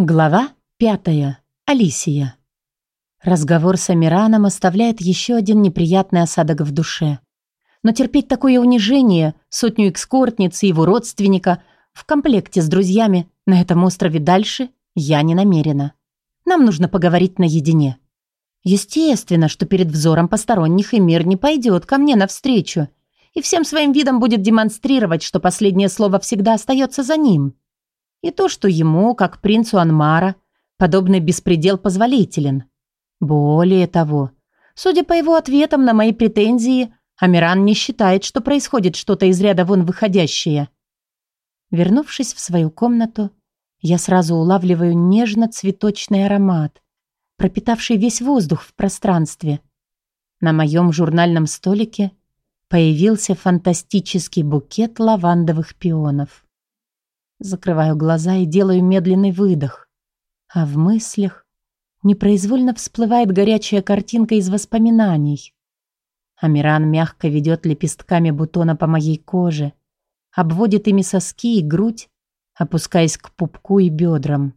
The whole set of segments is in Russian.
Глава пятая. Алисия. Разговор с Амираном оставляет еще один неприятный осадок в душе. Но терпеть такое унижение, сотню экскортниц и его родственника в комплекте с друзьями на этом острове дальше я не намерена. Нам нужно поговорить наедине. Естественно, что перед взором посторонних и мир не пойдет ко мне навстречу и всем своим видом будет демонстрировать, что последнее слово всегда остается за ним. И то, что ему, как принцу Анмара, подобный беспредел позволителен. Более того, судя по его ответам на мои претензии, Амиран не считает, что происходит что-то из ряда вон выходящее. Вернувшись в свою комнату, я сразу улавливаю нежно-цветочный аромат, пропитавший весь воздух в пространстве. На моем журнальном столике появился фантастический букет лавандовых пионов. Закрываю глаза и делаю медленный выдох. А в мыслях непроизвольно всплывает горячая картинка из воспоминаний. Амиран мягко ведет лепестками бутона по моей коже, обводит ими соски и грудь, опускаясь к пупку и бедрам.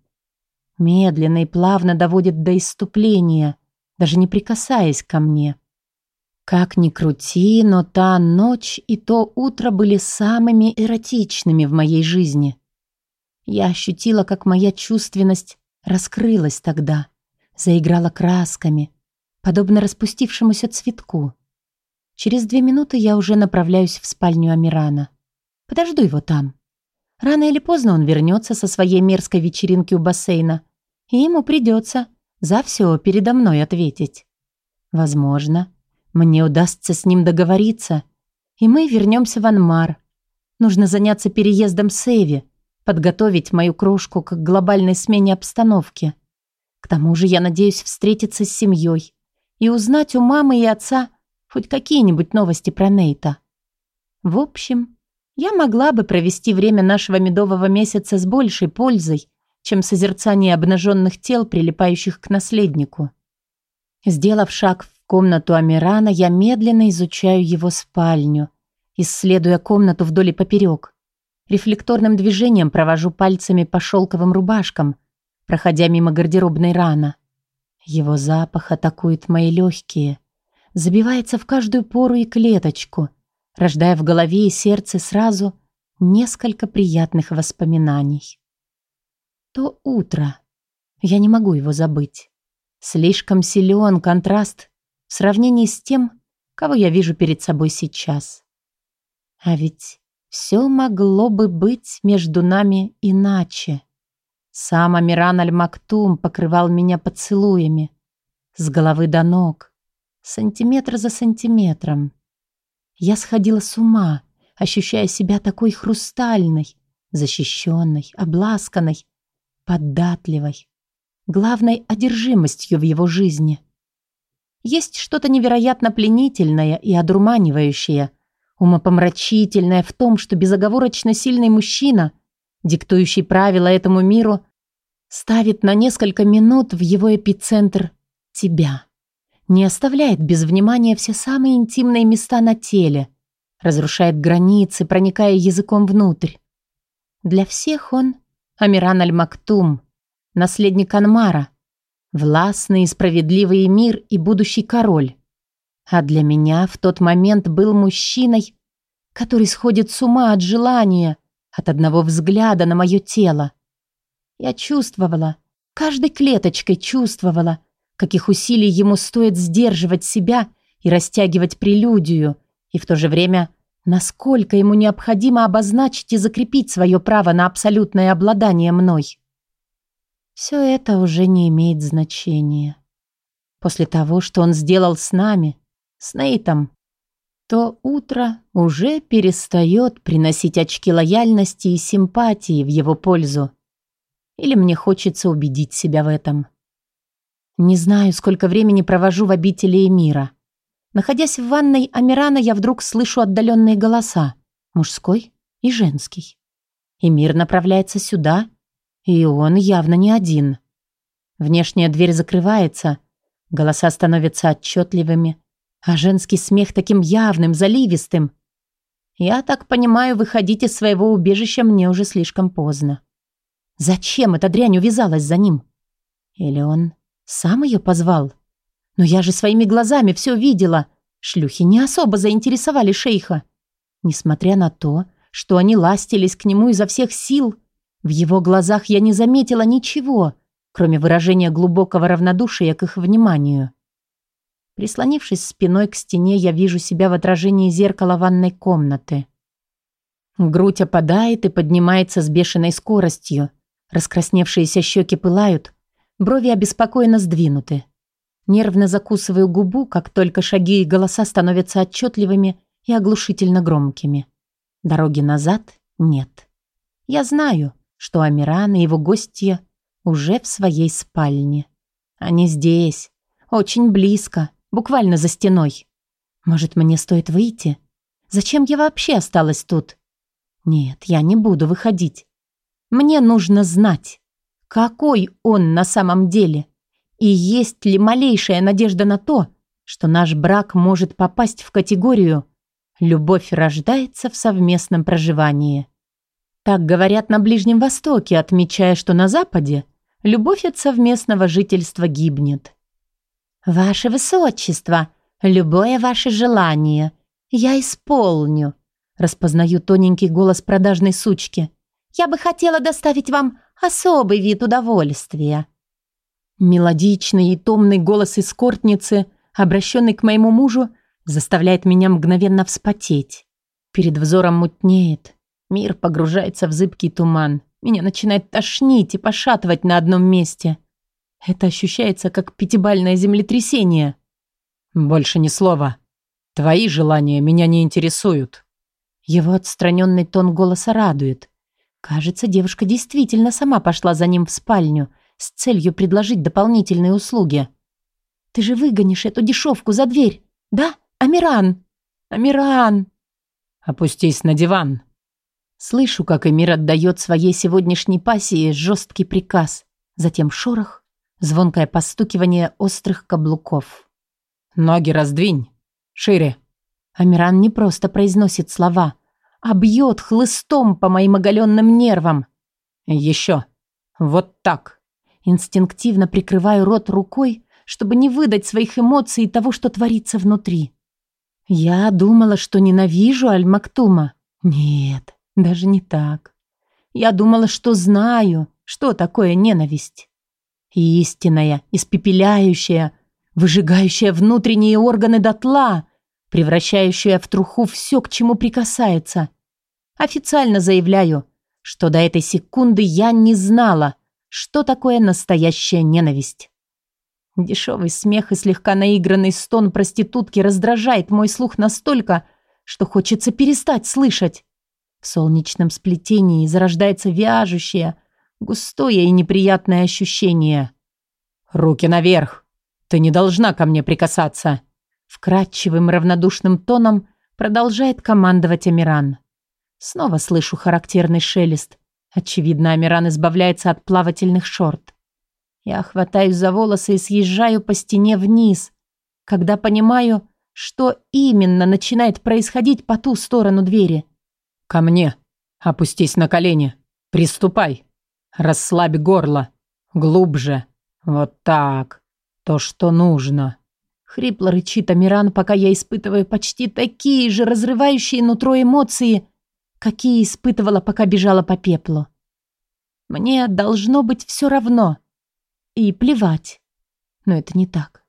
Медленно и плавно доводит до иступления, даже не прикасаясь ко мне. Как ни крути, но та ночь и то утро были самыми эротичными в моей жизни. Я ощутила, как моя чувственность раскрылась тогда, заиграла красками, подобно распустившемуся цветку. Через две минуты я уже направляюсь в спальню Амирана. Подожду его там. Рано или поздно он вернется со своей мерзкой вечеринки у бассейна, и ему придется за все передо мной ответить. Возможно, мне удастся с ним договориться, и мы вернемся в Анмар. Нужно заняться переездом Сэви, подготовить мою крошку к глобальной смене обстановки. К тому же я надеюсь встретиться с семьей и узнать у мамы и отца хоть какие-нибудь новости про Нейта. В общем, я могла бы провести время нашего медового месяца с большей пользой, чем созерцание обнаженных тел, прилипающих к наследнику. Сделав шаг в комнату Амирана, я медленно изучаю его спальню, исследуя комнату вдоль и поперек. Рефлекторным движением провожу пальцами по шелковым рубашкам, проходя мимо гардеробной рана. Его запах атакует мои легкие, забивается в каждую пору и клеточку, рождая в голове и сердце сразу несколько приятных воспоминаний. То утро. Я не могу его забыть. Слишком силен контраст в сравнении с тем, кого я вижу перед собой сейчас. А ведь все могло бы быть между нами иначе. Сам Амиран Аль-Мактум покрывал меня поцелуями. С головы до ног. Сантиметр за сантиметром. Я сходила с ума, ощущая себя такой хрустальной, защищенной, обласканной, податливой, главной одержимостью в его жизни. Есть что-то невероятно пленительное и одурманивающее – Умопомрачительное в том, что безоговорочно сильный мужчина, диктующий правила этому миру, ставит на несколько минут в его эпицентр тебя. Не оставляет без внимания все самые интимные места на теле, разрушает границы, проникая языком внутрь. Для всех он Амиран Аль-Мактум, наследник Анмара, властный и справедливый мир и будущий король. А для меня в тот момент был мужчиной, который сходит с ума от желания, от одного взгляда на мое тело. Я чувствовала, каждой клеточкой чувствовала, каких усилий ему стоит сдерживать себя и растягивать прелюдию, и в то же время, насколько ему необходимо обозначить и закрепить свое право на абсолютное обладание мной. Все это уже не имеет значения. После того, что он сделал с нами, с Нейтом, то утро уже перестает приносить очки лояльности и симпатии в его пользу. Или мне хочется убедить себя в этом. Не знаю, сколько времени провожу в обители Эмира. Находясь в ванной Амирана, я вдруг слышу отдаленные голоса, мужской и женский. Эмир направляется сюда, и он явно не один. Внешняя дверь закрывается, голоса становятся отчетливыми, а женский смех таким явным, заливистым. Я так понимаю, выходить из своего убежища мне уже слишком поздно. Зачем эта дрянь увязалась за ним? Или он сам ее позвал? Но я же своими глазами все видела. Шлюхи не особо заинтересовали шейха. Несмотря на то, что они ластились к нему изо всех сил, в его глазах я не заметила ничего, кроме выражения глубокого равнодушия к их вниманию. Прислонившись спиной к стене, я вижу себя в отражении зеркала ванной комнаты. Грудь опадает и поднимается с бешеной скоростью. Раскрасневшиеся щеки пылают, брови обеспокоенно сдвинуты. Нервно закусываю губу, как только шаги и голоса становятся отчетливыми и оглушительно громкими. Дороги назад нет. Я знаю, что Амиран и его гостья уже в своей спальне. Они здесь, очень близко, буквально за стеной. Может, мне стоит выйти? Зачем я вообще осталась тут? Нет, я не буду выходить. Мне нужно знать, какой он на самом деле, и есть ли малейшая надежда на то, что наш брак может попасть в категорию «любовь рождается в совместном проживании». Так говорят на Ближнем Востоке, отмечая, что на Западе любовь от совместного жительства гибнет. «Ваше Высочество, любое ваше желание, я исполню», распознаю тоненький голос продажной сучки. «Я бы хотела доставить вам особый вид удовольствия». Мелодичный и томный голос эскортницы, обращенный к моему мужу, заставляет меня мгновенно вспотеть. Перед взором мутнеет, Мир погружается в зыбкий туман. Меня начинает тошнить и пошатывать на одном месте. Это ощущается как пятибальное землетрясение. Больше ни слова. Твои желания меня не интересуют. Его отстраненный тон голоса радует. Кажется, девушка действительно сама пошла за ним в спальню с целью предложить дополнительные услуги. Ты же выгонишь эту дешевку за дверь, да, Амиран? Амиран! Опустись на диван, Слышу, как Эмир отдает своей сегодняшней пассии жесткий приказ, затем шорох, звонкое постукивание острых каблуков. «Ноги раздвинь! Шире!» Амиран не просто произносит слова, а бьет хлыстом по моим оголенным нервам. «Еще! Вот так!» Инстинктивно прикрываю рот рукой, чтобы не выдать своих эмоций и того, что творится внутри. Я думала, что ненавижу Аль-Мактума. Нет, даже не так. Я думала, что знаю, что такое ненависть. Истинная, испепеляющая, выжигающая внутренние органы дотла, превращающая в труху все, к чему прикасается. Официально заявляю, что до этой секунды я не знала, что такое настоящая ненависть. Дешевый смех и слегка наигранный стон проститутки раздражает мой слух настолько, что хочется перестать слышать. В солнечном сплетении зарождается вяжущее, густое и неприятное ощущение. «Руки наверх! Ты не должна ко мне прикасаться!» Вкрадчивым равнодушным тоном продолжает командовать Амиран. Снова слышу характерный шелест. Очевидно, Амиран избавляется от плавательных шорт. Я хватаюсь за волосы и съезжаю по стене вниз, когда понимаю, что именно начинает происходить по ту сторону двери. «Ко мне. Опустись на колени. Приступай. Расслабь горло. Глубже. Вот так. То, что нужно». Хрипло рычит Амиран, пока я испытываю почти такие же разрывающие нутро эмоции, какие испытывала, пока бежала по пеплу. Мне должно быть все равно. И плевать. Но это не так.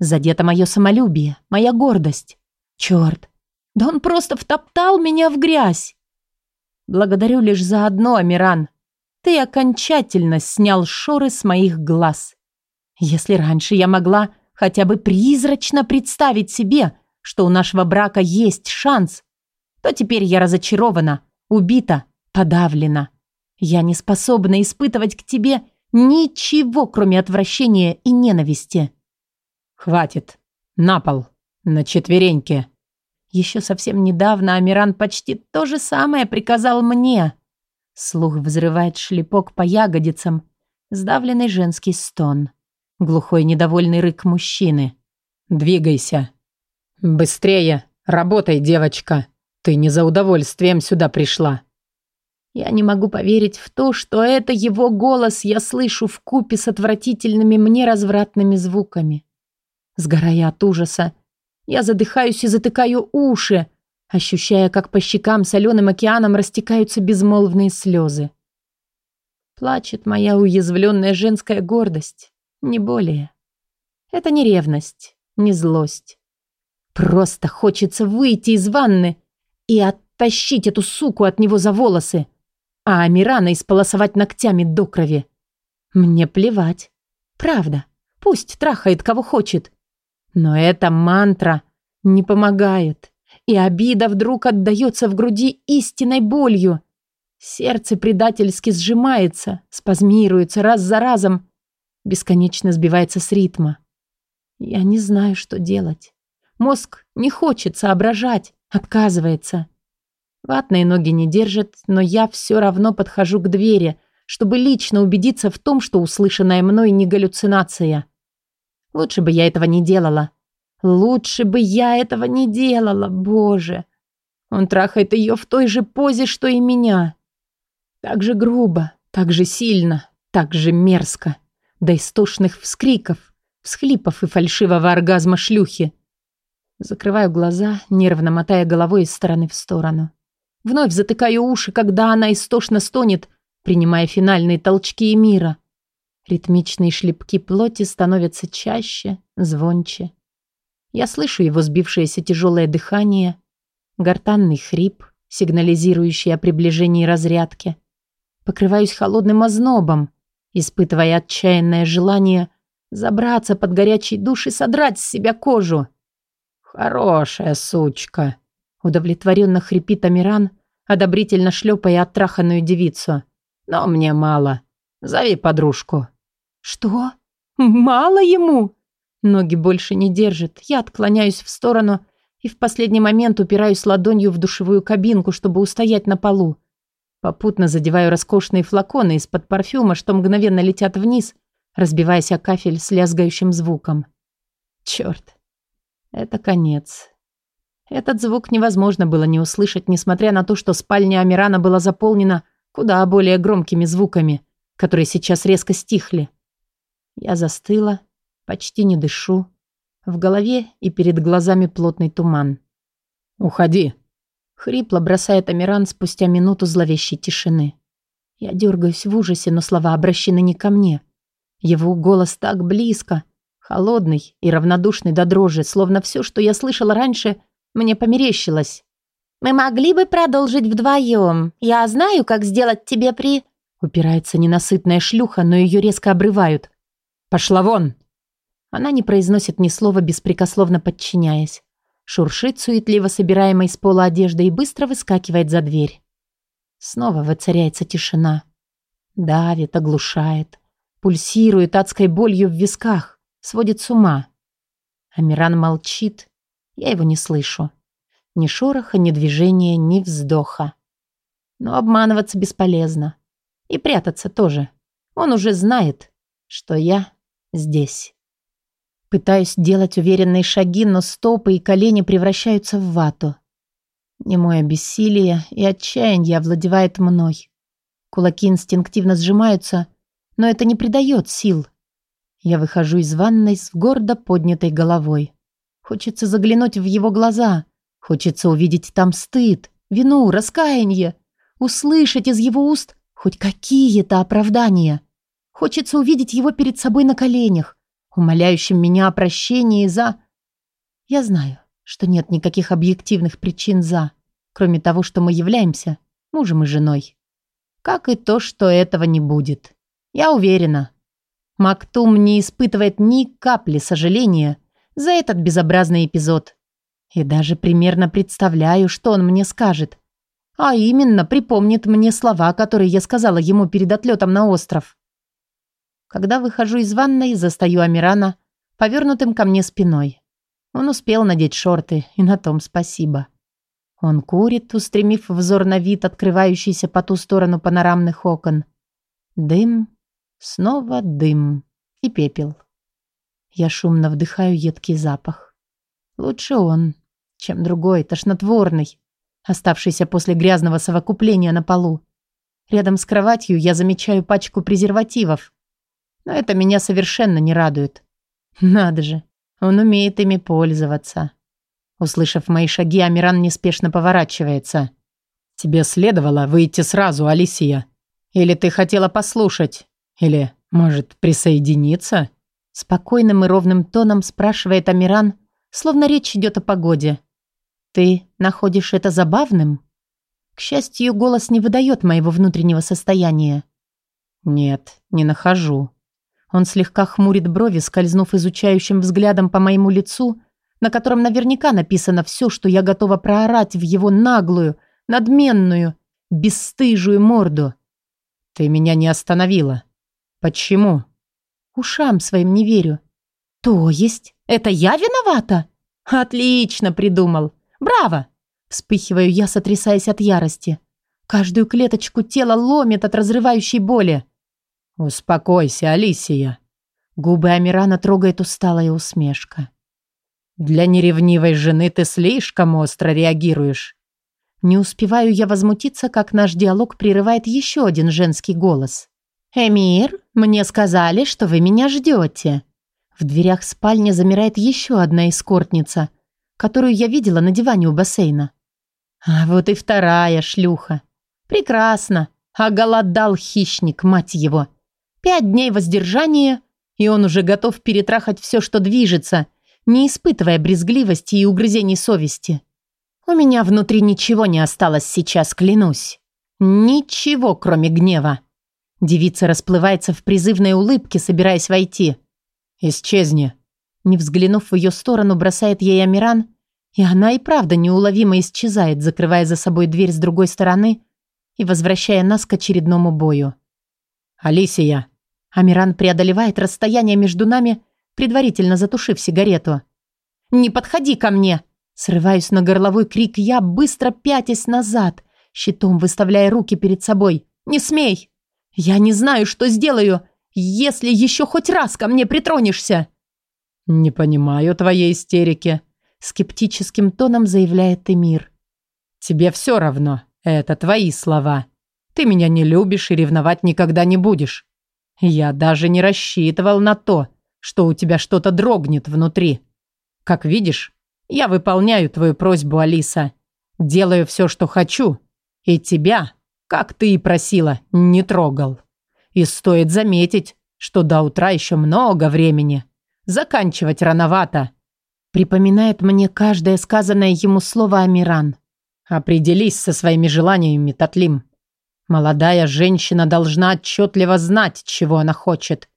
Задето мое самолюбие, моя гордость. Черт, да он просто втоптал меня в грязь. Благодарю лишь за одно, Амиран. Ты окончательно снял шоры с моих глаз. Если раньше я могла хотя бы призрачно представить себе, что у нашего брака есть шанс, то теперь я разочарована, убита, подавлена. Я не способна испытывать к тебе ничего, кроме отвращения и ненависти. Хватит. На пол. На четвереньки. Еще совсем недавно Амиран почти то же самое приказал мне. Слух взрывает шлепок по ягодицам, сдавленный женский стон. Глухой недовольный рык мужчины. «Двигайся!» «Быстрее! Работай, девочка! Ты не за удовольствием сюда пришла!» Я не могу поверить в то, что это его голос я слышу в купе с отвратительными мне развратными звуками. Сгорая от ужаса, я задыхаюсь и затыкаю уши, ощущая, как по щекам соленым океаном растекаются безмолвные слезы. Плачет моя уязвленная женская гордость, не более. Это не ревность, не злость. Просто хочется выйти из ванны и оттащить эту суку от него за волосы, а Амирана исполосовать ногтями до крови. Мне плевать. Правда. Пусть трахает кого хочет. Но эта мантра не помогает. И обида вдруг отдается в груди истинной болью. Сердце предательски сжимается, спазмируется раз за разом, бесконечно сбивается с ритма. Я не знаю, что делать. Мозг не хочет соображать, отказывается. Ватные ноги не держат, но я все равно подхожу к двери, чтобы лично убедиться в том, что услышанная мной не галлюцинация. Лучше бы я этого не делала. Лучше бы я этого не делала, боже. Он трахает ее в той же позе, что и меня. Так же грубо, так же сильно, так же мерзко. До истошных вскриков, всхлипов и фальшивого оргазма шлюхи. Закрываю глаза, нервно мотая головой из стороны в сторону. Вновь затыкаю уши, когда она истошно стонет, принимая финальные толчки мира. Ритмичные шлепки плоти становятся чаще, звонче. Я слышу его сбившееся тяжелое дыхание, гортанный хрип, сигнализирующий о приближении разрядки. Покрываюсь холодным ознобом, испытывая отчаянное желание забраться под горячий душ и содрать с себя кожу. «Хорошая сучка!» Удовлетворенно хрипит Амиран, одобрительно шлепая оттраханную девицу. «Но мне мало. Зови подружку». «Что? Мало ему?» Ноги больше не держат. Я отклоняюсь в сторону и в последний момент упираюсь ладонью в душевую кабинку, чтобы устоять на полу. Попутно задеваю роскошные флаконы из-под парфюма, что мгновенно летят вниз, разбиваясь о кафель с лязгающим звуком. Черт, это конец. Этот звук невозможно было не услышать, несмотря на то, что спальня Амирана была заполнена куда более громкими звуками, которые сейчас резко стихли. Я застыла, почти не дышу. В голове и перед глазами плотный туман. «Уходи!» — хрипло бросает Амиран спустя минуту зловещей тишины. Я дергаюсь в ужасе, но слова обращены не ко мне. Его голос так близко, холодный и равнодушный до дрожи, словно все, что я слышала раньше — мне померещилось. «Мы могли бы продолжить вдвоем. Я знаю, как сделать тебе при...» Упирается ненасытная шлюха, но ее резко обрывают. «Пошла вон!» Она не произносит ни слова, беспрекословно подчиняясь. Шуршит суетливо собираемой с пола одежды и быстро выскакивает за дверь. Снова воцаряется тишина. Давит, оглушает. Пульсирует адской болью в висках. Сводит с ума. Амиран молчит, я его не слышу. Ни шороха, ни движения, ни вздоха. Но обманываться бесполезно. И прятаться тоже. Он уже знает, что я здесь. Пытаюсь делать уверенные шаги, но стопы и колени превращаются в вату. Немое бессилие и отчаяние овладевает мной. Кулаки инстинктивно сжимаются, но это не придает сил. Я выхожу из ванной с гордо поднятой головой. Хочется заглянуть в его глаза. Хочется увидеть там стыд, вину, раскаяние. Услышать из его уст хоть какие-то оправдания. Хочется увидеть его перед собой на коленях, умоляющим меня о прощении за... Я знаю, что нет никаких объективных причин за, кроме того, что мы являемся мужем и женой. Как и то, что этого не будет. Я уверена. Мактум не испытывает ни капли сожаления за этот безобразный эпизод. И даже примерно представляю, что он мне скажет. А именно, припомнит мне слова, которые я сказала ему перед отлетом на остров. Когда выхожу из ванной, застаю Амирана, повернутым ко мне спиной. Он успел надеть шорты, и на том спасибо. Он курит, устремив взор на вид, открывающийся по ту сторону панорамных окон. Дым, снова дым и пепел. Я шумно вдыхаю едкий запах. Лучше он, чем другой, тошнотворный, оставшийся после грязного совокупления на полу. Рядом с кроватью я замечаю пачку презервативов. Но это меня совершенно не радует. Надо же, он умеет ими пользоваться. Услышав мои шаги, Амиран неспешно поворачивается. «Тебе следовало выйти сразу, Алисия. Или ты хотела послушать? Или, может, присоединиться?» Спокойным и ровным тоном спрашивает Амиран, словно речь идет о погоде. «Ты находишь это забавным?» К счастью, голос не выдает моего внутреннего состояния. «Нет, не нахожу». Он слегка хмурит брови, скользнув изучающим взглядом по моему лицу, на котором наверняка написано все, что я готова проорать в его наглую, надменную, бесстыжую морду. «Ты меня не остановила. Почему?» Ушам своим не верю. То есть, это я виновата? Отлично придумал. Браво! Вспыхиваю я, сотрясаясь от ярости. Каждую клеточку тела ломит от разрывающей боли. «Успокойся, Алисия». Губы Амирана трогает усталая усмешка. «Для неревнивой жены ты слишком остро реагируешь». Не успеваю я возмутиться, как наш диалог прерывает еще один женский голос. «Эмир, мне сказали, что вы меня ждете». В дверях спальни замирает еще одна эскортница, которую я видела на диване у бассейна. А вот и вторая шлюха. Прекрасно. Оголодал хищник, мать его. Пять дней воздержания, и он уже готов перетрахать все, что движется, не испытывая брезгливости и угрызений совести. У меня внутри ничего не осталось сейчас, клянусь. Ничего, кроме гнева. Девица расплывается в призывной улыбке, собираясь войти. «Исчезни!» Не взглянув в ее сторону, бросает ей Амиран, и она и правда неуловимо исчезает, закрывая за собой дверь с другой стороны и возвращая нас к очередному бою. «Алисия!» Амиран преодолевает расстояние между нами, предварительно затушив сигарету. «Не подходи ко мне!» Срываюсь на горловой крик я, быстро пятясь назад, щитом выставляя руки перед собой. «Не смей!» «Я не знаю, что сделаю, если еще хоть раз ко мне притронешься!» «Не понимаю твоей истерики», — скептическим тоном заявляет Эмир. «Тебе все равно, это твои слова. Ты меня не любишь и ревновать никогда не будешь. Я даже не рассчитывал на то, что у тебя что-то дрогнет внутри. Как видишь, я выполняю твою просьбу, Алиса. Делаю все, что хочу. И тебя как ты и просила, не трогал. И стоит заметить, что до утра еще много времени. Заканчивать рановато. Припоминает мне каждое сказанное ему слово Амиран. Определись со своими желаниями, Татлим. Молодая женщина должна отчетливо знать, чего она хочет.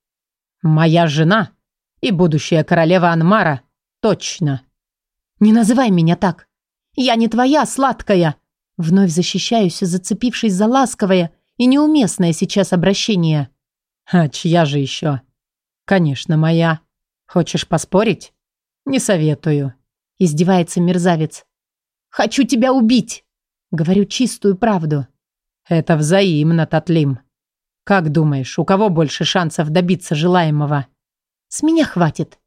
Моя жена и будущая королева Анмара точно. Не называй меня так. Я не твоя сладкая, Вновь защищаюсь, зацепившись за ласковое и неуместное сейчас обращение. «А чья же еще?» «Конечно, моя. Хочешь поспорить?» «Не советую», — издевается мерзавец. «Хочу тебя убить!» Говорю чистую правду. «Это взаимно, Татлим. Как думаешь, у кого больше шансов добиться желаемого?» «С меня хватит.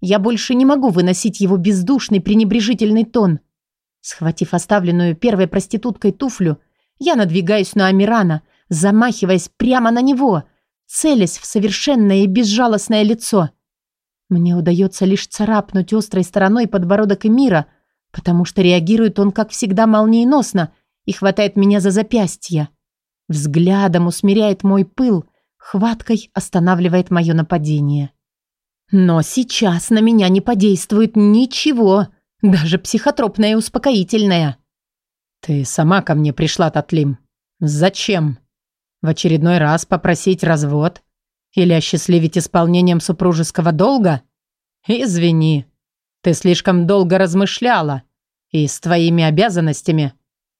Я больше не могу выносить его бездушный пренебрежительный тон. Схватив оставленную первой проституткой туфлю, я надвигаюсь на Амирана, замахиваясь прямо на него, целясь в совершенное и безжалостное лицо. Мне удается лишь царапнуть острой стороной подбородок Эмира, потому что реагирует он, как всегда, молниеносно и хватает меня за запястье. Взглядом усмиряет мой пыл, хваткой останавливает мое нападение. Но сейчас на меня не подействует ничего — даже психотропное и успокоительное. Ты сама ко мне пришла, Татлим. Зачем? В очередной раз попросить развод? Или осчастливить исполнением супружеского долга? Извини, ты слишком долго размышляла, и с твоими обязанностями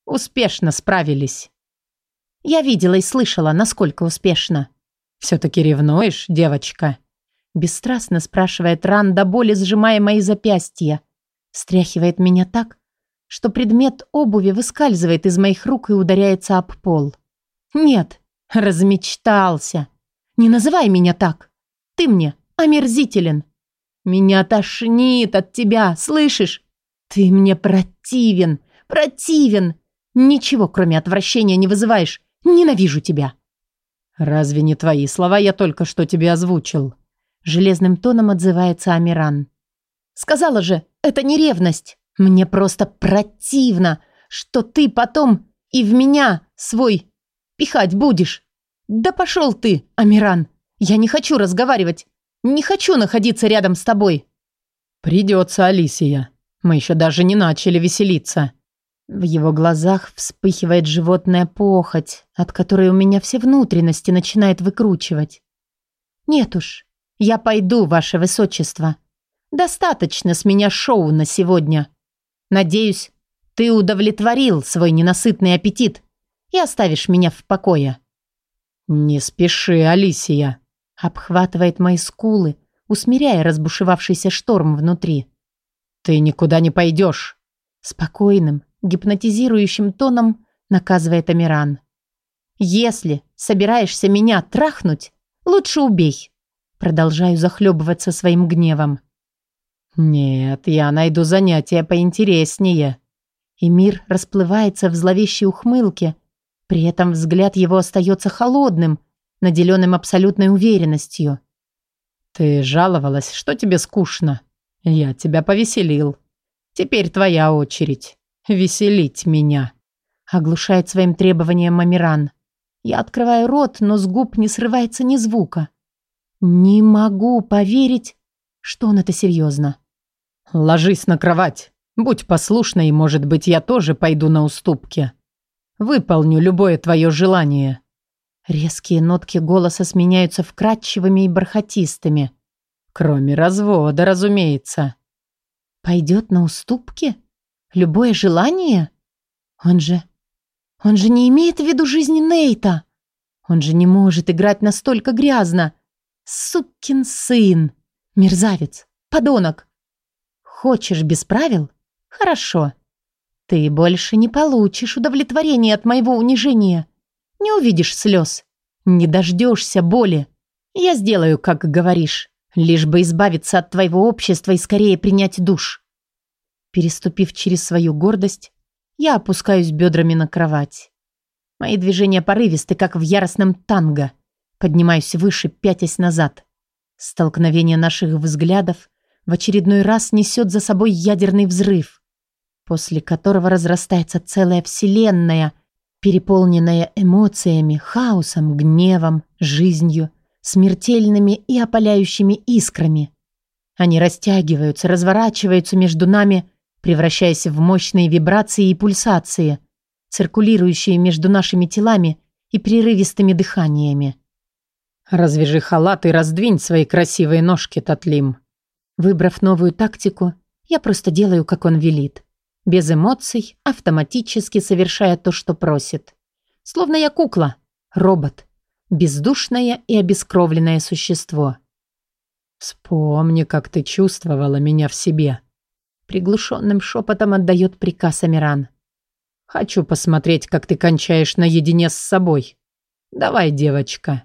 успешно справились. Я видела и слышала, насколько успешно. Все-таки ревнуешь, девочка? Бесстрастно спрашивает Ран, до боли сжимая мои запястья. Стряхивает меня так, что предмет обуви выскальзывает из моих рук и ударяется об пол. Нет, размечтался. Не называй меня так. Ты мне омерзителен. Меня тошнит от тебя, слышишь? Ты мне противен, противен. Ничего, кроме отвращения, не вызываешь. Ненавижу тебя!» «Разве не твои слова я только что тебе озвучил?» Железным тоном отзывается Амиран. «Сказала же, это не ревность. Мне просто противно, что ты потом и в меня свой пихать будешь. Да пошел ты, Амиран. Я не хочу разговаривать. Не хочу находиться рядом с тобой». «Придется, Алисия. Мы еще даже не начали веселиться». В его глазах вспыхивает животная похоть, от которой у меня все внутренности начинает выкручивать. «Нет уж, я пойду, ваше высочество. Достаточно с меня шоу на сегодня. Надеюсь, ты удовлетворил свой ненасытный аппетит и оставишь меня в покое». «Не спеши, Алисия», — обхватывает мои скулы, усмиряя разбушевавшийся шторм внутри. «Ты никуда не пойдешь». Спокойным, гипнотизирующим тоном наказывает Амиран. «Если собираешься меня трахнуть, лучше убей». Продолжаю захлебываться своим гневом. «Нет, я найду занятие поинтереснее». И мир расплывается в зловещей ухмылке, при этом взгляд его остается холодным, наделенным абсолютной уверенностью. «Ты жаловалась, что тебе скучно. Я тебя повеселил. Теперь твоя очередь веселить меня», — оглушает своим требованием Мамиран. Я открываю рот, но с губ не срывается ни звука. Не могу поверить, что он это серьезно. «Ложись на кровать. Будь послушной, может быть, я тоже пойду на уступки. Выполню любое твое желание». Резкие нотки голоса сменяются вкрадчивыми и бархатистыми. Кроме развода, разумеется. «Пойдет на уступки?» Любое желание? Он же... Он же не имеет в виду жизни Нейта. Он же не может играть настолько грязно. Сукин сын. Мерзавец. Подонок. Хочешь без правил? Хорошо. Ты больше не получишь удовлетворения от моего унижения. Не увидишь слез. Не дождешься боли. Я сделаю, как говоришь, лишь бы избавиться от твоего общества и скорее принять душ. Переступив через свою гордость, я опускаюсь бедрами на кровать. Мои движения порывисты, как в яростном танго. Поднимаюсь выше, пятясь назад. Столкновение наших взглядов в очередной раз несет за собой ядерный взрыв, после которого разрастается целая вселенная, переполненная эмоциями, хаосом, гневом, жизнью, смертельными и опаляющими искрами. Они растягиваются, разворачиваются между нами, превращаясь в мощные вибрации и пульсации, циркулирующие между нашими телами и прерывистыми дыханиями. «Развяжи халат и раздвинь свои красивые ножки, Татлим». Выбрав новую тактику, я просто делаю, как он велит. Без эмоций, автоматически совершая то, что просит. Словно я кукла, робот, бездушное и обескровленное существо. «Вспомни, как ты чувствовала меня в себе», Приглушенным шепотом отдает приказ Амиран. «Хочу посмотреть, как ты кончаешь наедине с собой. Давай, девочка,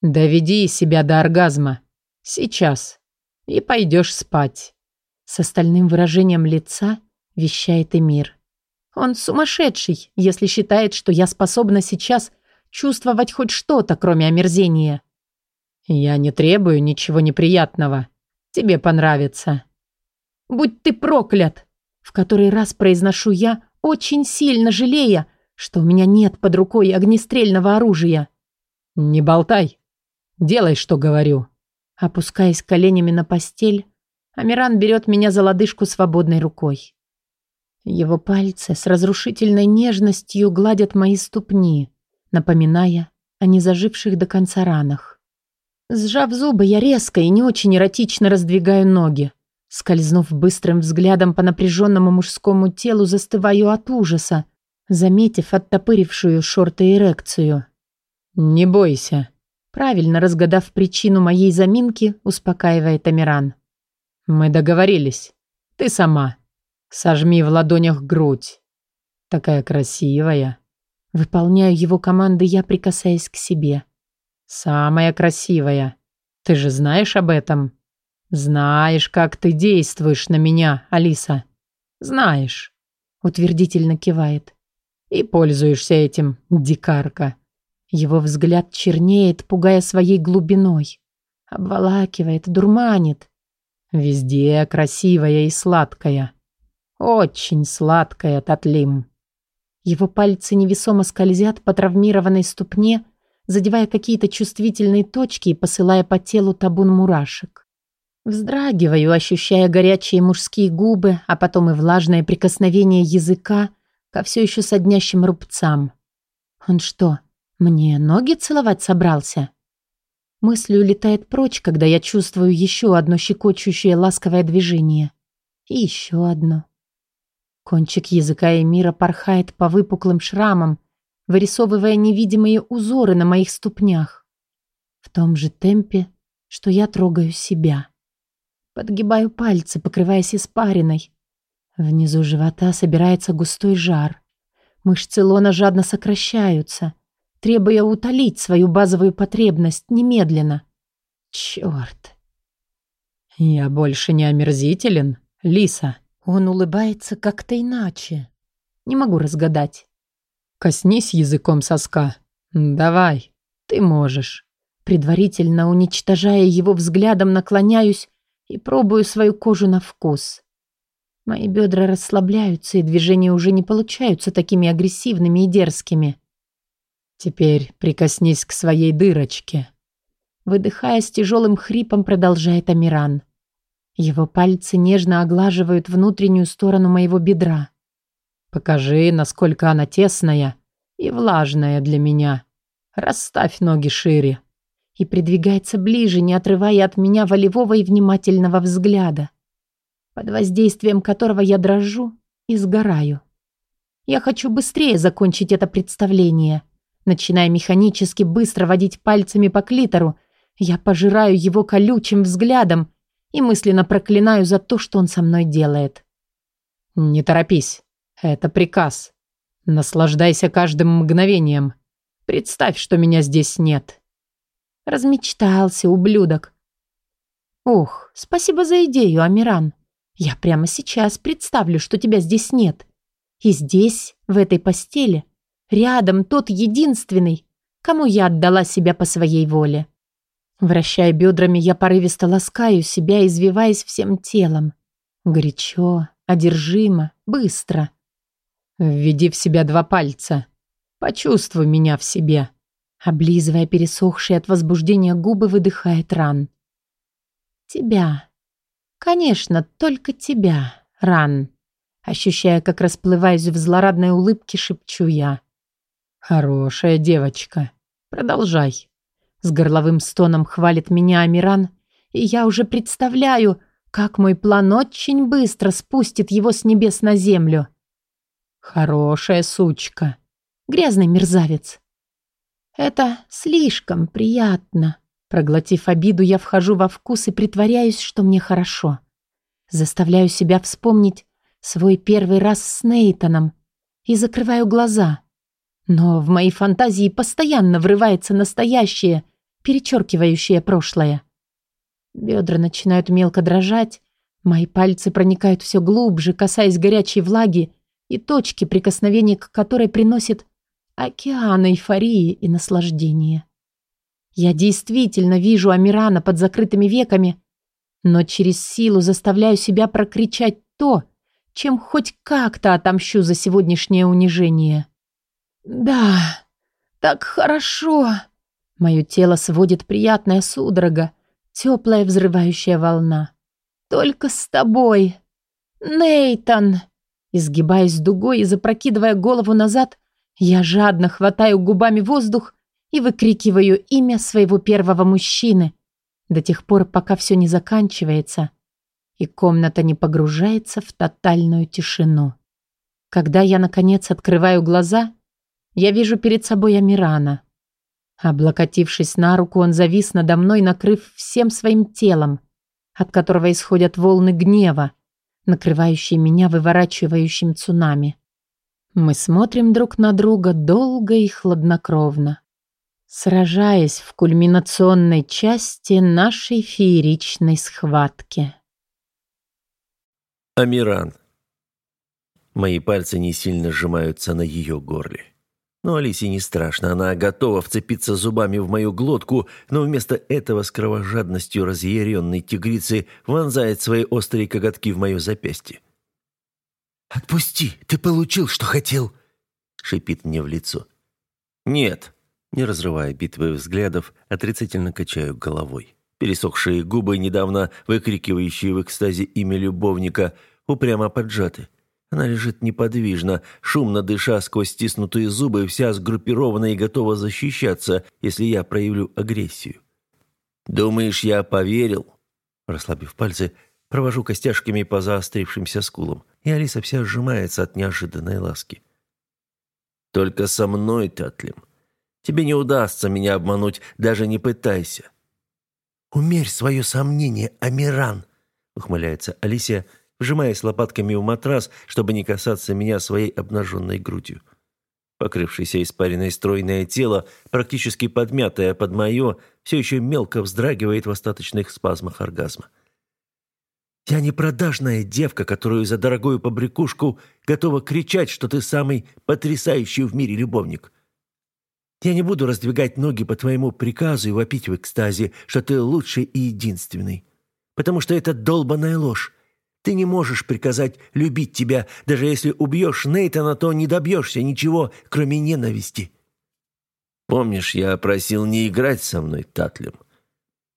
доведи себя до оргазма. Сейчас. И пойдешь спать». С остальным выражением лица вещает Эмир. Он сумасшедший, если считает, что я способна сейчас чувствовать хоть что-то, кроме омерзения. «Я не требую ничего неприятного. Тебе понравится. Будь ты проклят!» В который раз произношу я, очень сильно жалея, что у меня нет под рукой огнестрельного оружия. «Не болтай. Делай, что говорю». Опускаясь коленями на постель, Амиран берет меня за лодыжку свободной рукой. Его пальцы с разрушительной нежностью гладят мои ступни, напоминая о незаживших до конца ранах. Сжав зубы, я резко и не очень эротично раздвигаю ноги. Скользнув быстрым взглядом по напряженному мужскому телу, застываю от ужаса, заметив оттопырившую шорты эрекцию. «Не бойся», правильно разгадав причину моей заминки, успокаивает Амиран. «Мы договорились. Ты сама. Сожми в ладонях грудь. Такая красивая». Выполняю его команды, я прикасаясь к себе. «Самая красивая. Ты же знаешь об этом?» «Знаешь, как ты действуешь на меня, Алиса. Знаешь», — утвердительно кивает. «И пользуешься этим, дикарка. Его взгляд чернеет, пугая своей глубиной. Обволакивает, дурманит. Везде красивая и сладкая. Очень сладкая, Татлим. Его пальцы невесомо скользят по травмированной ступне, задевая какие-то чувствительные точки и посылая по телу табун мурашек. Вздрагиваю, ощущая горячие мужские губы, а потом и влажное прикосновение языка ко все еще соднящим рубцам. Он что, мне ноги целовать собрался? Мысль улетает прочь, когда я чувствую еще одно щекочущее ласковое движение. И еще одно. Кончик языка Эмира порхает по выпуклым шрамам, вырисовывая невидимые узоры на моих ступнях. В том же темпе, что я трогаю себя. Подгибаю пальцы, покрываясь испариной. Внизу живота собирается густой жар. Мышцы лона жадно сокращаются, требуя утолить свою базовую потребность немедленно. Черт! «Я больше не омерзителен, Лиса», он улыбается как-то иначе. Не могу разгадать. Коснись языком соска. Давай, ты можешь. Предварительно уничтожая его взглядом, наклоняюсь и пробую свою кожу на вкус. Мои бедра расслабляются, и движения уже не получаются такими агрессивными и дерзкими. Теперь прикоснись к своей дырочке. Выдыхая с тяжелым хрипом, продолжает Амиран. Его пальцы нежно оглаживают внутреннюю сторону моего бедра. «Покажи, насколько она тесная и влажная для меня. Расставь ноги шире». И придвигается ближе, не отрывая от меня волевого и внимательного взгляда, под воздействием которого я дрожу и сгораю. Я хочу быстрее закончить это представление. Начиная механически быстро водить пальцами по клитору, я пожираю его колючим взглядом и мысленно проклинаю за то, что он со мной делает. «Не торопись. Это приказ. Наслаждайся каждым мгновением. Представь, что меня здесь нет». Размечтался, ублюдок. Ох, спасибо за идею, Амиран. Я прямо сейчас представлю, что тебя здесь нет. И здесь, в этой постели, рядом тот единственный, кому я отдала себя по своей воле. Вращая бедрами, я порывисто ласкаю себя, извиваясь всем телом. Горячо, одержимо, быстро. «Введи в себя два пальца. Почувствуй меня в себе». Облизывая пересохшие от возбуждения губы, выдыхает ран. «Тебя. Конечно, только тебя, ран». Ощущая, как расплываюсь в злорадной улыбке, шепчу я. «Хорошая девочка. Продолжай». С горловым стоном хвалит меня Амиран, и я уже представляю, как мой план очень быстро спустит его с небес на землю. Хорошая сучка. Грязный мерзавец. Это слишком приятно. Проглотив обиду, я вхожу во вкус и притворяюсь, что мне хорошо. Заставляю себя вспомнить свой первый раз с Нейтаном и закрываю глаза. Но в моей фантазии постоянно врывается настоящее — перечеркивающее прошлое. Бедра начинают мелко дрожать, мои пальцы проникают все глубже, касаясь горячей влаги и точки, прикосновения к которой приносит океан эйфории и наслаждения. Я действительно вижу Амирана под закрытыми веками, но через силу заставляю себя прокричать то, чем хоть как-то отомщу за сегодняшнее унижение. «Да, так хорошо!» Мое тело сводит приятная судорога, теплая взрывающая волна. «Только с тобой! Нейтан!» Изгибаясь дугой и запрокидывая голову назад, я жадно хватаю губами воздух и выкрикиваю имя своего первого мужчины до тех пор, пока все не заканчивается и комната не погружается в тотальную тишину. Когда я, наконец, открываю глаза, я вижу перед собой Амирана. Облокотившись на руку, он завис надо мной, накрыв всем своим телом, от которого исходят волны гнева, накрывающие меня выворачивающим цунами. Мы смотрим друг на друга долго и хладнокровно, сражаясь в кульминационной части нашей фееричной схватки. Амиран. Мои пальцы не сильно сжимаются на ее горле. Но Алисе не страшно, она готова вцепиться зубами в мою глотку, но вместо этого с кровожадностью разъяренной тигрицы вонзает свои острые коготки в мое запястье. «Отпусти! Ты получил, что хотел!» — шипит мне в лицо. «Нет!» — не разрывая битвы взглядов, отрицательно качаю головой. Пересохшие губы, недавно выкрикивающие в экстазе имя любовника, упрямо поджаты. Она лежит неподвижно, шумно дыша сквозь стиснутые зубы, вся сгруппирована и готова защищаться, если я проявлю агрессию. «Думаешь, я поверил?» Расслабив пальцы, провожу костяшками по заострившимся скулам, и Алиса вся сжимается от неожиданной ласки. «Только со мной, Татлим. Тебе не удастся меня обмануть, даже не пытайся». «Умерь свое сомнение, Амиран!» — ухмыляется Алисия, — вжимаясь лопатками в матрас, чтобы не касаться меня своей обнаженной грудью. Покрывшееся испаренное стройное тело, практически подмятое под мое, все еще мелко вздрагивает в остаточных спазмах оргазма. «Я не продажная девка, которую за дорогую побрякушку готова кричать, что ты самый потрясающий в мире любовник. Я не буду раздвигать ноги по твоему приказу и вопить в экстазе, что ты лучший и единственный. Потому что это долбаная ложь. Ты не можешь приказать любить тебя, даже если убьешь Нейтана, то не добьешься ничего, кроме ненависти». «Помнишь, я просил не играть со мной, Татлем?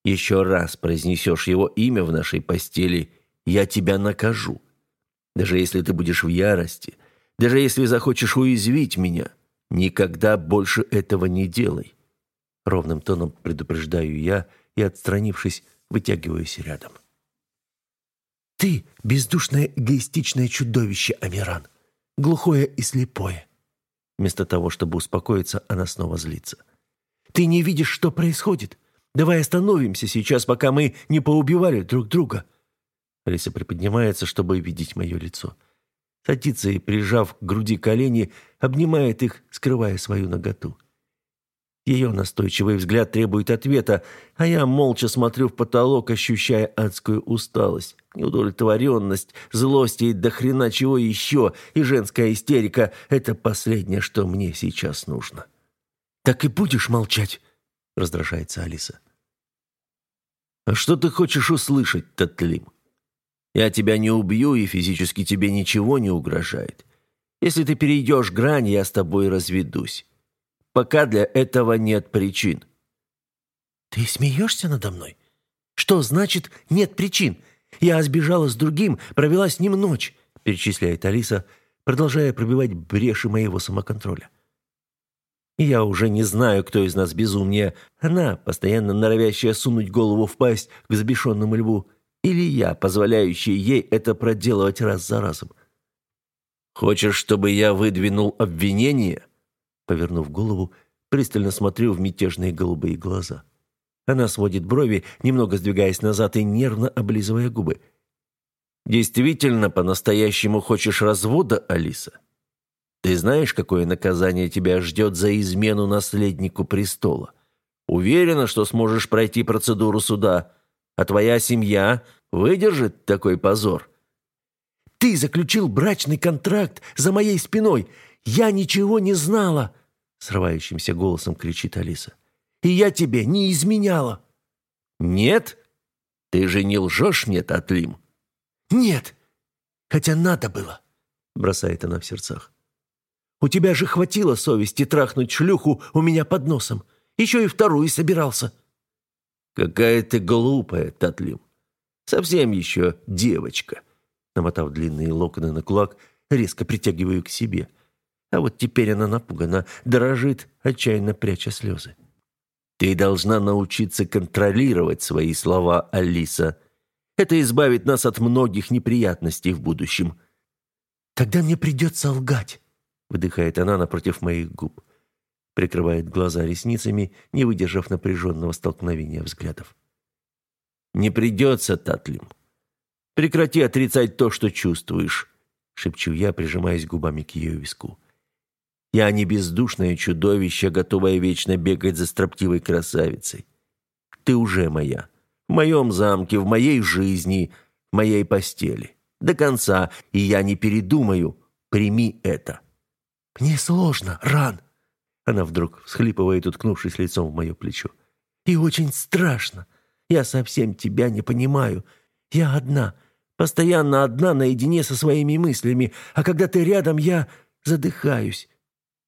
Еще раз произнесешь его имя в нашей постели, я тебя накажу. Даже если ты будешь в ярости, даже если захочешь уязвить меня, никогда больше этого не делай». Ровным тоном предупреждаю я и, отстранившись, вытягиваюсь рядом. Ты — бездушное эгоистичное чудовище, Амиран. Глухое и слепое. Вместо того, чтобы успокоиться, она снова злится. Ты не видишь, что происходит? Давай остановимся сейчас, пока мы не поубивали друг друга. Алиса приподнимается, чтобы видеть мое лицо. Садится и, прижав к груди колени, обнимает их, скрывая свою наготу. Ее настойчивый взгляд требует ответа, а я молча смотрю в потолок, ощущая адскую усталость, неудовлетворенность, злость и до хрена чего еще, и женская истерика – это последнее, что мне сейчас нужно. «Так и будешь молчать?» – раздражается Алиса. «А что ты хочешь услышать, Татлим? Я тебя не убью, и физически тебе ничего не угрожает. Если ты перейдешь грань, я с тобой разведусь пока для этого нет причин». «Ты смеешься надо мной? Что значит «нет причин»? Я сбежала с другим, провела с ним ночь», перечисляет Алиса, продолжая пробивать бреши моего самоконтроля. я уже не знаю, кто из нас безумнее. Она, постоянно норовящая сунуть голову в пасть к взбешенному льву, или я, позволяющий ей это проделывать раз за разом. Хочешь, чтобы я выдвинул обвинение? Повернув голову, пристально смотрю в мятежные голубые глаза. Она сводит брови, немного сдвигаясь назад и нервно облизывая губы. «Действительно по-настоящему хочешь развода, Алиса? Ты знаешь, какое наказание тебя ждет за измену наследнику престола? Уверена, что сможешь пройти процедуру суда, а твоя семья выдержит такой позор?» «Ты заключил брачный контракт за моей спиной. Я ничего не знала!» Срывающимся голосом кричит Алиса. «И я тебе не изменяла!» «Нет? Ты же не лжешь мне, Татлим?» «Нет! Хотя надо было!» Бросает она в сердцах. «У тебя же хватило совести трахнуть шлюху у меня под носом. Еще и вторую собирался!» «Какая ты глупая, Татлим! Совсем еще девочка!» Намотав длинные локоны на кулак, резко притягиваю к себе – а вот теперь она напугана, дрожит, отчаянно пряча слезы. «Ты должна научиться контролировать свои слова, Алиса. Это избавит нас от многих неприятностей в будущем». «Тогда мне придется лгать», — выдыхает она напротив моих губ. Прикрывает глаза ресницами, не выдержав напряженного столкновения взглядов. «Не придется, Татлим. Прекрати отрицать то, что чувствуешь», — шепчу я, прижимаясь губами к ее виску. Я не бездушное чудовище, готовое вечно бегать за строптивой красавицей. Ты уже моя. В моем замке, в моей жизни, в моей постели. До конца, и я не передумаю. Прими это». «Мне сложно, Ран. Она вдруг всхлипывает, уткнувшись лицом в мое плечо. «И очень страшно. Я совсем тебя не понимаю. Я одна, постоянно одна наедине со своими мыслями, а когда ты рядом, я задыхаюсь».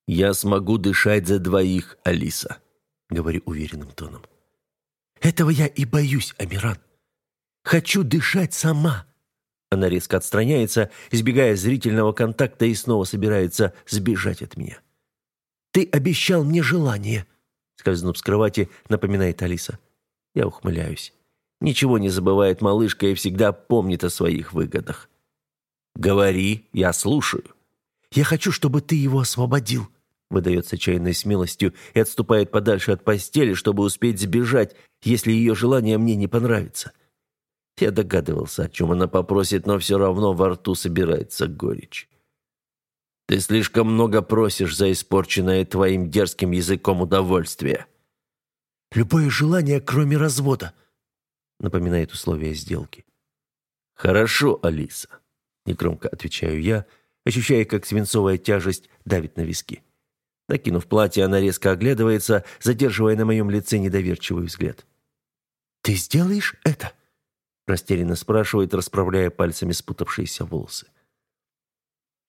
«Я смогу дышать за двоих, Алиса», — говорю уверенным тоном. «Этого я и боюсь, Амиран. Хочу дышать сама». Она резко отстраняется, избегая зрительного контакта и снова собирается сбежать от меня. «Ты обещал мне желание», — скользнув с кровати, напоминает Алиса. Я ухмыляюсь. Ничего не забывает малышка и всегда помнит о своих выгодах. «Говори, я слушаю». «Я хочу, чтобы ты его освободил», — выдает с отчаянной смелостью и отступает подальше от постели, чтобы успеть сбежать, если ее желание мне не понравится. Я догадывался, о чем она попросит, но все равно во рту собирается горечь. Ты слишком много просишь за испорченное твоим дерзким языком удовольствие. Любое желание, кроме развода, напоминает условия сделки. Хорошо, Алиса, негромко отвечаю я, ощущая, как свинцовая тяжесть давит на виски. Накинув платье, она резко оглядывается, задерживая на моем лице недоверчивый взгляд. «Ты сделаешь это?» растерянно спрашивает, расправляя пальцами спутавшиеся волосы.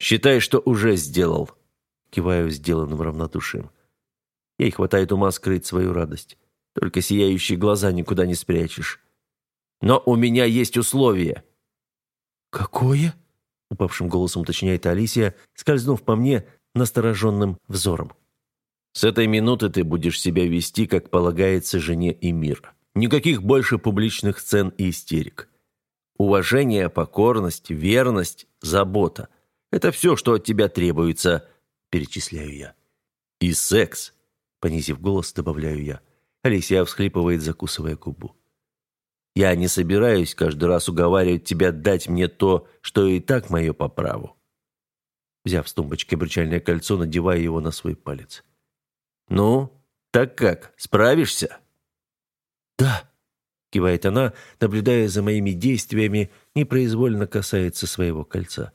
«Считай, что уже сделал», — киваю сделанным равнодушием. Ей хватает ума скрыть свою радость. Только сияющие глаза никуда не спрячешь. «Но у меня есть условие». «Какое?» — упавшим голосом уточняет Алисия, скользнув по мне настороженным взором. «С этой минуты ты будешь себя вести, как полагается жене и мира. Никаких больше публичных сцен и истерик. Уважение, покорность, верность, забота – это все, что от тебя требуется, перечисляю я. И секс, понизив голос, добавляю я. Алисия всхлипывает, закусывая губу. Я не собираюсь каждый раз уговаривать тебя дать мне то, что и так мое по праву. Взяв с тумбочки обручальное кольцо, надеваю его на свой палец. «Ну, так как, справишься?» «Да», — кивает она, наблюдая за моими действиями, непроизвольно касается своего кольца.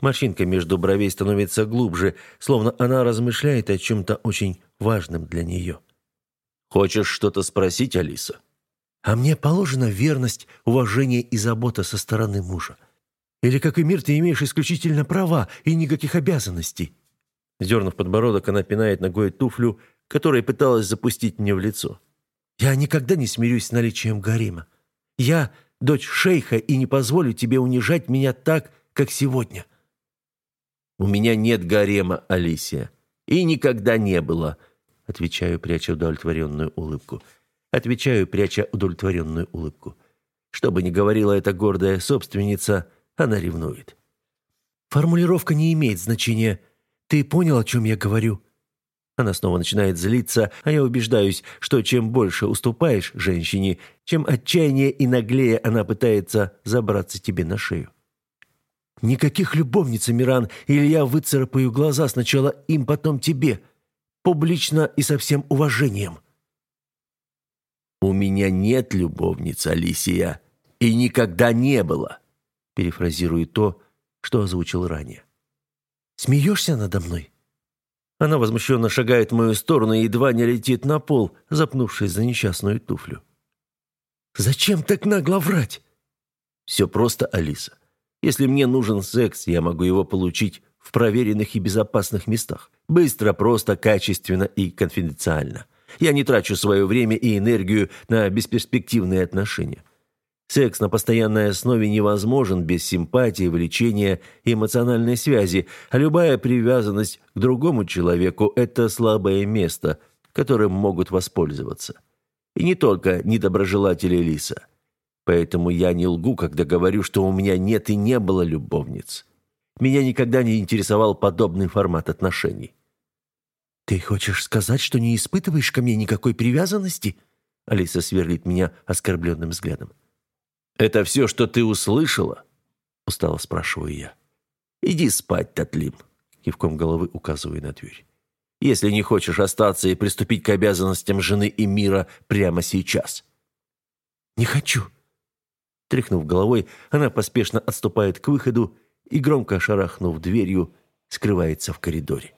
Морщинка между бровей становится глубже, словно она размышляет о чем-то очень важном для нее. «Хочешь что-то спросить, Алиса?» «А мне положена верность, уважение и забота со стороны мужа. Или, как и мир, ты имеешь исключительно права и никаких обязанностей?» Дернув подбородок, она пинает ногой туфлю, которая пыталась запустить мне в лицо. Я никогда не смирюсь с наличием гарема. Я дочь шейха и не позволю тебе унижать меня так, как сегодня». «У меня нет гарема, Алисия. И никогда не было», — отвечаю, пряча удовлетворенную улыбку. Отвечаю, пряча удовлетворенную улыбку. Что бы ни говорила эта гордая собственница, она ревнует. «Формулировка не имеет значения. Ты понял, о чем я говорю?» Она снова начинает злиться, а я убеждаюсь, что чем больше уступаешь женщине, чем отчаяннее и наглее она пытается забраться тебе на шею. «Никаких любовниц, Миран, или я выцарапаю глаза сначала им, потом тебе. Публично и со всем уважением». «У меня нет любовниц, Алисия, и никогда не было», перефразирую то, что озвучил ранее. «Смеешься надо мной?» Она возмущенно шагает в мою сторону и едва не летит на пол, запнувшись за несчастную туфлю. «Зачем так нагло врать?» «Все просто, Алиса. Если мне нужен секс, я могу его получить в проверенных и безопасных местах. Быстро, просто, качественно и конфиденциально. Я не трачу свое время и энергию на бесперспективные отношения. Секс на постоянной основе невозможен без симпатии, влечения и эмоциональной связи, а любая привязанность к другому человеку – это слабое место, которым могут воспользоваться. И не только недоброжелатели Лиса. Поэтому я не лгу, когда говорю, что у меня нет и не было любовниц. Меня никогда не интересовал подобный формат отношений. «Ты хочешь сказать, что не испытываешь ко мне никакой привязанности?» Алиса сверлит меня оскорбленным взглядом. «Это все, что ты услышала?» Устало спрашиваю я. «Иди спать, Татлим», кивком головы указываю на дверь. «Если не хочешь остаться и приступить к обязанностям жены и мира прямо сейчас». «Не хочу». Тряхнув головой, она поспешно отступает к выходу и, громко шарахнув дверью, скрывается в коридоре.